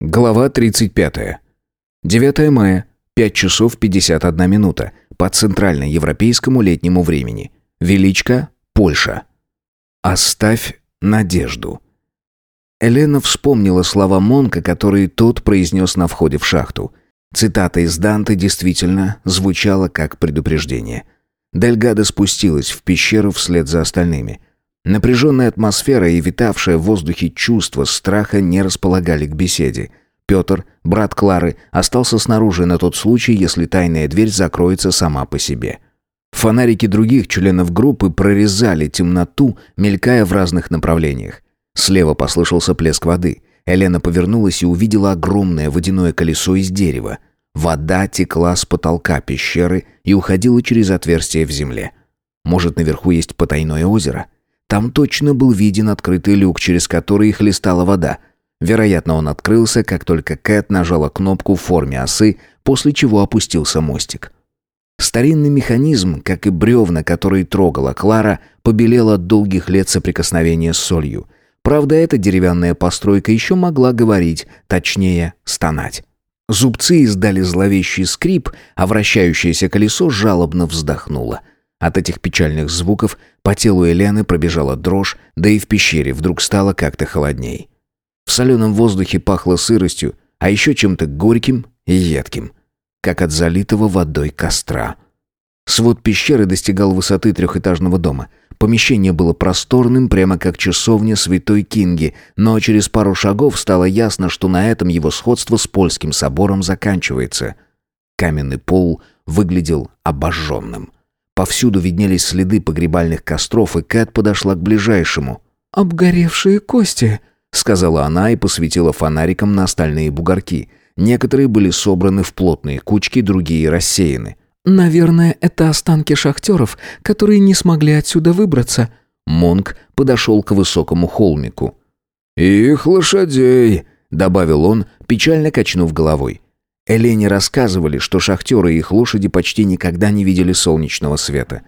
Глава 35. 9 мая, 5 часов 51 минута, по центральноевропейскому летнему времени. Величко, Польша. «Оставь надежду». Елена вспомнила слова Монка, которые тот произнес на входе в шахту. Цитата из Данте действительно звучала как предупреждение. Дельгада спустилась в пещеру вслед за остальными. Напряженная атмосфера и витавшее в воздухе чувство страха не располагали к беседе. Петр, брат Клары, остался снаружи на тот случай, если тайная дверь закроется сама по себе. Фонарики других членов группы прорезали темноту, мелькая в разных направлениях. Слева послышался плеск воды. Елена повернулась и увидела огромное водяное колесо из дерева. Вода текла с потолка пещеры и уходила через отверстие в земле. Может, наверху есть потайное озеро? Там точно был виден открытый люк, через который хлестала вода. Вероятно, он открылся, как только Кэт нажала кнопку в форме осы, после чего опустился мостик. Старинный механизм, как и бревна, которые трогала Клара, побелел от долгих лет соприкосновения с солью. Правда, эта деревянная постройка еще могла говорить, точнее, стонать. Зубцы издали зловещий скрип, а вращающееся колесо жалобно вздохнуло – от этих печальных звуков по телу Елены пробежала дрожь, да и в пещере вдруг стало как-то холодней. В соленом воздухе пахло сыростью, а еще чем-то горьким и едким, как от залитого водой костра. Свод пещеры достигал высоты трехэтажного дома. Помещение было просторным, прямо как часовня святой Кинги, но через пару шагов стало ясно, что на этом его сходство с польским собором заканчивается. Каменный пол выглядел обожженным. Повсюду виднелись следы погребальных костров, и Кэт подошла к ближайшему. «Обгоревшие кости», — сказала она и посветила фонариком на остальные бугорки. Некоторые были собраны в плотные кучки, другие рассеяны. «Наверное, это останки шахтеров, которые не смогли отсюда выбраться». Монк подошел к высокому холмику. «Их лошадей», — добавил он, печально качнув головой. Элене рассказывали, что шахтеры и их лошади почти никогда не видели солнечного света.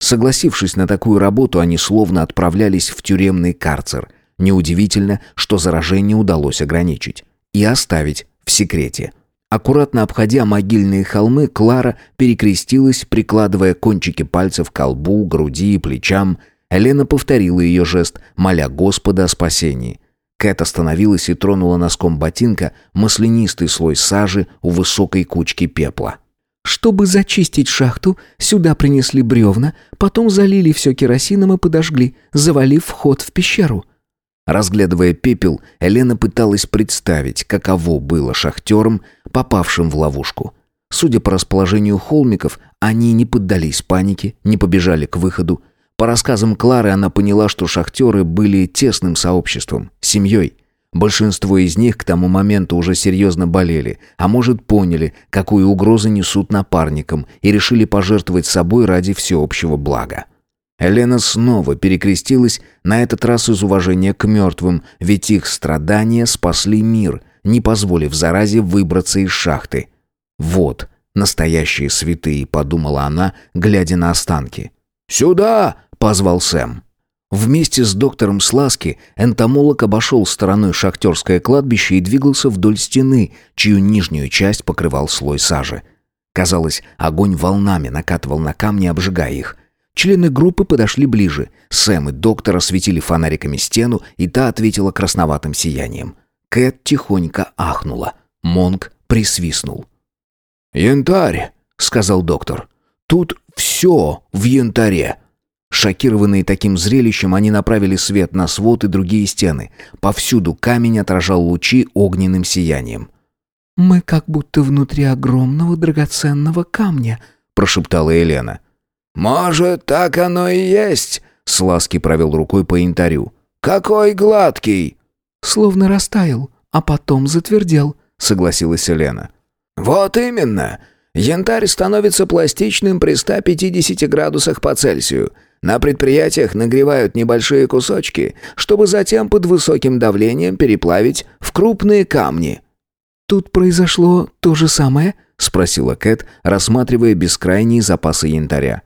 Согласившись на такую работу, они словно отправлялись в тюремный карцер. Неудивительно, что заражение удалось ограничить. И оставить в секрете. Аккуратно обходя могильные холмы, Клара перекрестилась, прикладывая кончики пальцев к колбу, груди и плечам. Елена повторила ее жест, моля Господа о спасении. Кэт остановилась и тронула носком ботинка маслянистый слой сажи у высокой кучки пепла. «Чтобы зачистить шахту, сюда принесли бревна, потом залили все керосином и подожгли, завалив вход в пещеру». Разглядывая пепел, Елена пыталась представить, каково было шахтерам, попавшим в ловушку. Судя по расположению холмиков, они не поддались панике, не побежали к выходу, по рассказам Клары она поняла, что шахтеры были тесным сообществом, семьей. Большинство из них к тому моменту уже серьезно болели, а может поняли, какую угрозу несут напарникам и решили пожертвовать собой ради всеобщего блага. Елена снова перекрестилась, на этот раз из уважения к мертвым, ведь их страдания спасли мир, не позволив заразе выбраться из шахты. «Вот, настоящие святые», — подумала она, глядя на останки. «Сюда!» — позвал Сэм. Вместе с доктором Сласки энтомолог обошел стороной шахтерское кладбище и двигался вдоль стены, чью нижнюю часть покрывал слой сажи. Казалось, огонь волнами накатывал на камни, обжигая их. Члены группы подошли ближе. Сэм и доктор осветили фонариками стену, и та ответила красноватым сиянием. Кэт тихонько ахнула. Монг присвистнул. «Янтарь», — сказал доктор. «Тут все в янтаре». Шокированные таким зрелищем, они направили свет на свод и другие стены. Повсюду камень отражал лучи огненным сиянием. «Мы как будто внутри огромного драгоценного камня», — прошептала Елена. «Может, так оно и есть», — Сласки провел рукой по янтарю. «Какой гладкий!» «Словно растаял, а потом затвердел», — согласилась Елена. «Вот именно. Янтарь становится пластичным при 150 градусах по Цельсию. На предприятиях нагревают небольшие кусочки, чтобы затем под высоким давлением переплавить в крупные камни. «Тут произошло то же самое?» — спросила Кэт, рассматривая бескрайние запасы янтаря.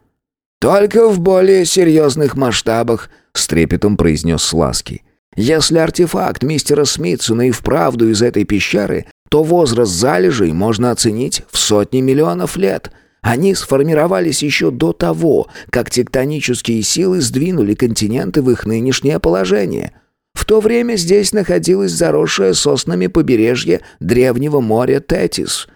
«Только в более серьезных масштабах», — с трепетом произнес Сласки. Если артефакт мистера Смитсона и вправду из этой пещеры, то возраст залежей можно оценить в сотни миллионов лет. Они сформировались еще до того, как тектонические силы сдвинули континенты в их нынешнее положение. В то время здесь находилось заросшее соснами побережье древнего моря Тетис.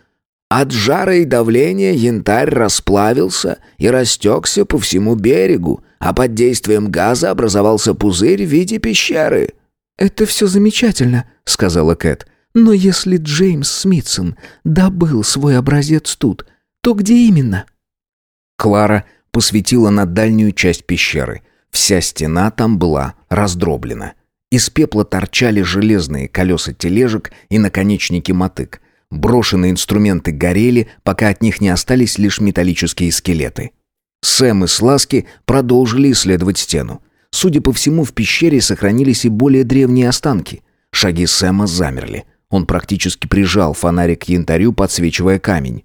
От жара и давления янтарь расплавился и растекся по всему берегу, а под действием газа образовался пузырь в виде пещеры. «Это все замечательно», — сказала Кэт. «Но если Джеймс Смитсон добыл свой образец тут, то где именно?» Клара посветила на дальнюю часть пещеры. Вся стена там была раздроблена. Из пепла торчали железные колеса тележек и наконечники мотык. Брошенные инструменты горели, пока от них не остались лишь металлические скелеты. Сэм и Сласки продолжили исследовать стену. Судя по всему, в пещере сохранились и более древние останки. Шаги Сэма замерли. Он практически прижал фонарик к янтарю, подсвечивая камень.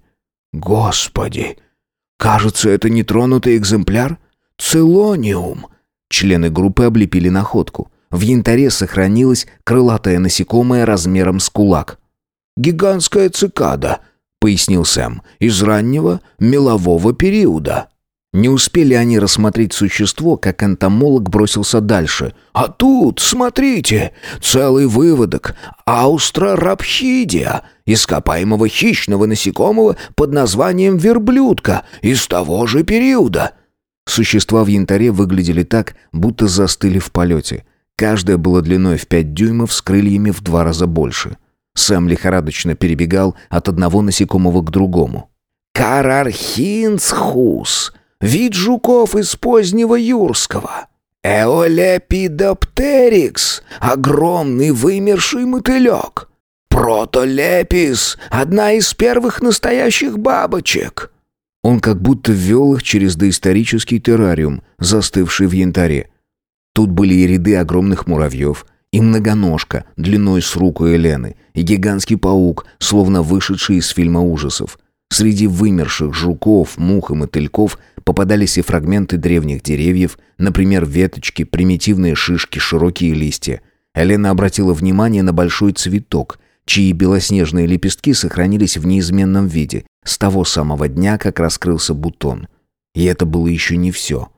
«Господи! Кажется, это нетронутый экземпляр? Целониум!» Члены группы облепили находку. В янтаре сохранилось крылатое насекомое размером с кулак. «Гигантская цикада», — пояснил Сэм, — «из раннего мелового периода». Не успели они рассмотреть существо, как энтомолог бросился дальше. «А тут, смотрите, целый выводок Аустрорапхидия, ископаемого хищного насекомого под названием верблюдка из того же периода». Существа в янтаре выглядели так, будто застыли в полете. Каждое было длиной в пять дюймов с крыльями в два раза больше. Сэм лихорадочно перебегал от одного насекомого к другому. «Карархинсхус!» Вид жуков из позднего юрского. Эолепидоптерикс — огромный вымерший мотылек. Протолепис — одна из первых настоящих бабочек. Он как будто ввел их через доисторический террариум, застывший в янтаре. Тут были и ряды огромных муравьев, и многоножка длиной с руку Елены, и гигантский паук, словно вышедший из фильма ужасов. Среди вымерших жуков, мух и мотыльков попадались и фрагменты древних деревьев, например, веточки, примитивные шишки, широкие листья. Елена обратила внимание на большой цветок, чьи белоснежные лепестки сохранились в неизменном виде с того самого дня, как раскрылся бутон. И это было еще не все.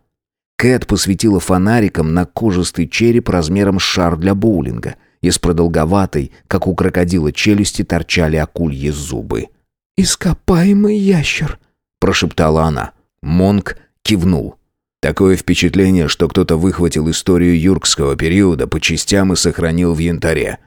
Кэт посветила фонариком на кожистый череп размером с шар для боулинга. Из продолговатой, как у крокодила челюсти, торчали акульи зубы. «Ископаемый ящер», — прошептала она. Монк кивнул. Такое впечатление, что кто-то выхватил историю юркского периода по частям и сохранил в янтаре.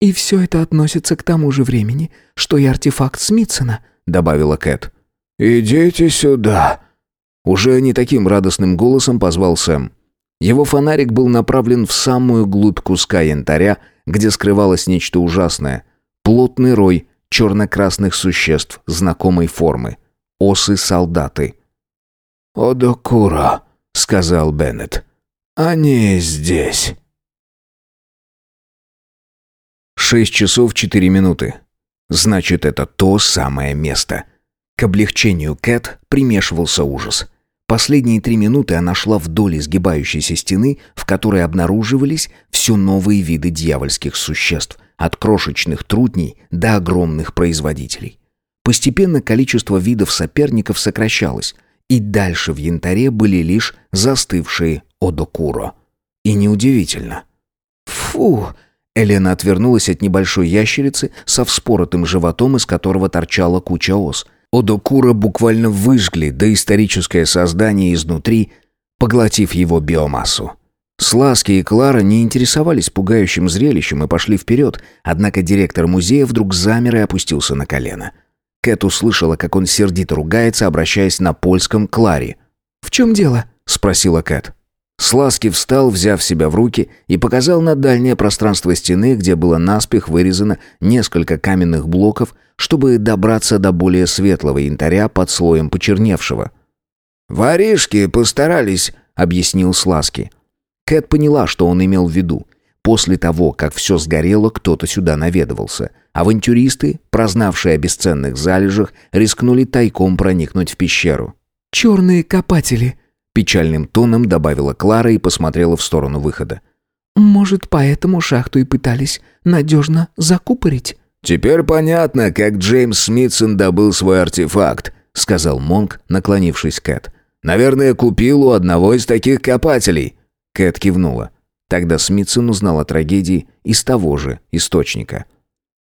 «И все это относится к тому же времени, что и артефакт Смитсона», — добавила Кэт. «Идите сюда», — уже не таким радостным голосом позвал Сэм. Его фонарик был направлен в самую глубь куска янтаря, где скрывалось нечто ужасное. Плотный рой черно-красных существ знакомой формы. Осы-солдаты. «Одокура», — сказал Беннет. «Они здесь». Шесть часов четыре минуты. Значит, это то самое место. К облегчению Кэт примешивался ужас. Последние три минуты она шла вдоль изгибающейся стены, в которой обнаруживались все новые виды дьявольских существ, от крошечных трутней до огромных производителей. Постепенно количество видов соперников сокращалось, и дальше в янтаре были лишь застывшие одокуро. И неудивительно. «Фу!» Елена отвернулась от небольшой ящерицы со вспоротым животом, из которого торчала куча ос. Одокура буквально выжгли доисторическое создание изнутри, поглотив его биомассу. Сласки и Клара не интересовались пугающим зрелищем и пошли вперед, однако директор музея вдруг замер и опустился на колено. Кэт услышала, как он сердито ругается, обращаясь на польском к Кларе. «В чем дело?» — спросила Кэт. Сласки встал, взяв себя в руки, и показал на дальнее пространство стены, где было наспех вырезано несколько каменных блоков, чтобы добраться до более светлого янтаря под слоем почерневшего. «Воришки постарались», — объяснил Сласки. Кэт поняла, что он имел в виду. После того, как все сгорело, кто-то сюда наведывался. Авантюристы, прознавшие о бесценных залежах, рискнули тайком проникнуть в пещеру. «Черные копатели», — печальным тоном добавила Клара и посмотрела в сторону выхода. Может, поэтому шахту и пытались надежно закупорить?» «Теперь понятно, как Джеймс Смитсон добыл свой артефакт», — сказал Монк, наклонившись к Кэт. «Наверное, купил у одного из таких копателей». Кэт кивнула. Тогда Смитсон узнал о трагедии из того же источника.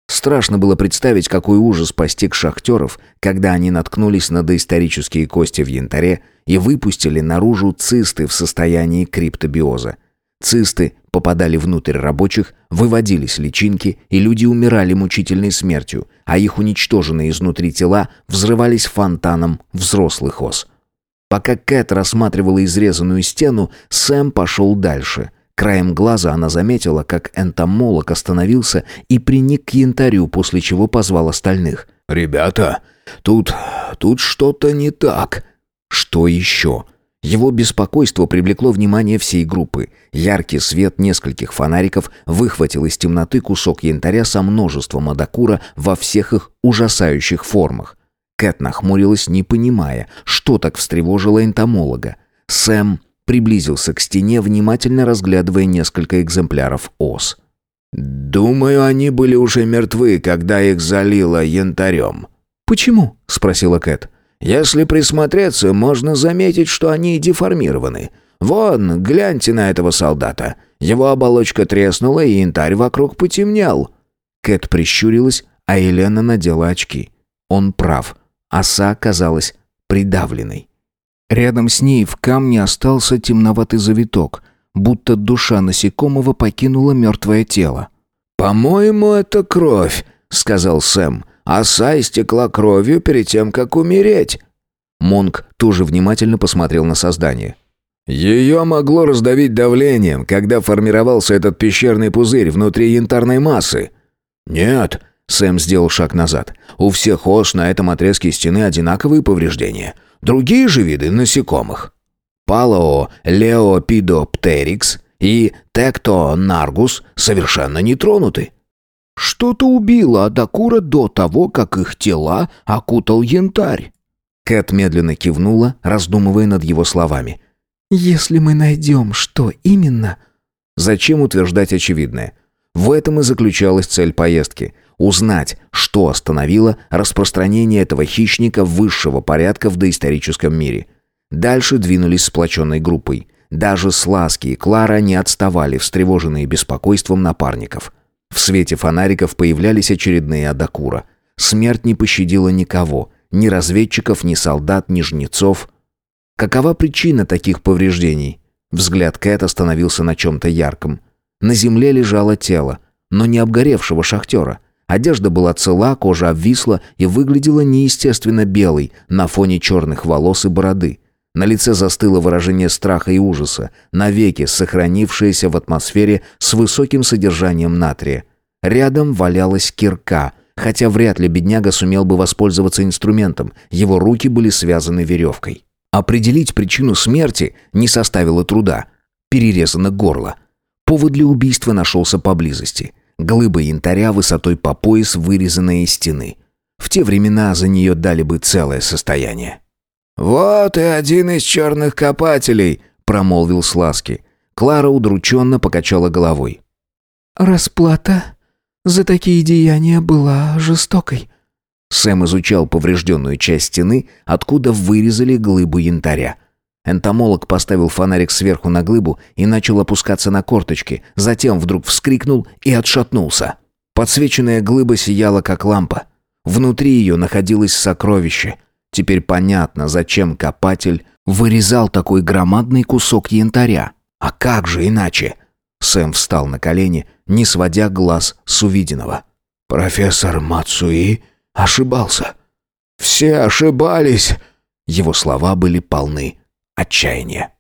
Страшно было представить, какой ужас постиг шахтеров, когда они наткнулись на доисторические кости в янтаре и выпустили наружу цисты в состоянии криптобиоза. Цисты попадали внутрь рабочих, выводились личинки, и люди умирали мучительной смертью, а их уничтоженные изнутри тела взрывались фонтаном взрослых ос. Пока Кэт рассматривала изрезанную стену, Сэм пошел дальше. Краем глаза она заметила, как энтомолог остановился и приник к янтарю, после чего позвал остальных. «Ребята, тут... тут что-то не так». «Что еще?» Его беспокойство привлекло внимание всей группы. Яркий свет нескольких фонариков выхватил из темноты кусок янтаря со множеством адакура во всех их ужасающих формах. Кэт нахмурилась, не понимая, что так встревожило энтомолога. Сэм приблизился к стене, внимательно разглядывая несколько экземпляров ос. «Думаю, они были уже мертвы, когда их залило янтарем». «Почему?» — спросила Кэт. Если присмотреться, можно заметить, что они деформированы. Вон, гляньте на этого солдата. Его оболочка треснула, и янтарь вокруг потемнел». Кэт прищурилась, а Елена надела очки. Он прав. Оса казалась придавленной. Рядом с ней в камне остался темноватый завиток, будто душа насекомого покинула мертвое тело. «По-моему, это кровь», — сказал Сэм. Оса истекла кровью перед тем, как умереть». Монк тоже внимательно посмотрел на создание. «Ее могло раздавить давлением, когда формировался этот пещерный пузырь внутри янтарной массы». «Нет», — Сэм сделал шаг назад. «У всех ос на этом отрезке стены одинаковые повреждения. Другие же виды насекомых. Палоо леопидоптерикс и текто наргус совершенно не тронуты. Что-то убило Адакура до того, как их тела окутал янтарь. Кэт медленно кивнула, раздумывая над его словами. «Если мы найдем, что именно...» Зачем утверждать очевидное? В этом и заключалась цель поездки – узнать, что остановило распространение этого хищника высшего порядка в доисторическом мире. Дальше двинулись сплоченной группой. Даже Сласки и Клара не отставали, встревоженные беспокойством напарников – в свете фонариков появлялись очередные Адакура. Смерть не пощадила никого, ни разведчиков, ни солдат, ни жнецов. Какова причина таких повреждений? Взгляд Кэт остановился на чем-то ярком. На земле лежало тело, но не обгоревшего шахтера. Одежда была цела, кожа обвисла и выглядела неестественно белой на фоне черных волос и бороды. На лице застыло выражение страха и ужаса, навеки сохранившееся в атмосфере с высоким содержанием натрия. Рядом валялась кирка, хотя вряд ли бедняга сумел бы воспользоваться инструментом, его руки были связаны веревкой. Определить причину смерти не составило труда. Перерезано горло. Повод для убийства нашелся поблизости. Глыба янтаря высотой по пояс, вырезанная из стены. В те времена за нее дали бы целое состояние. «Вот и один из черных копателей», — промолвил Сласки. Клара удрученно покачала головой. «Расплата за такие деяния была жестокой». Сэм изучал поврежденную часть стены, откуда вырезали глыбу янтаря. Энтомолог поставил фонарик сверху на глыбу и начал опускаться на корточки, затем вдруг вскрикнул и отшатнулся. Подсвеченная глыба сияла, как лампа. Внутри ее находилось сокровище — Теперь понятно, зачем копатель вырезал такой громадный кусок янтаря. А как же иначе? Сэм встал на колени, не сводя глаз с увиденного. «Профессор Мацуи ошибался. Все ошибались!» Его слова были полны отчаяния.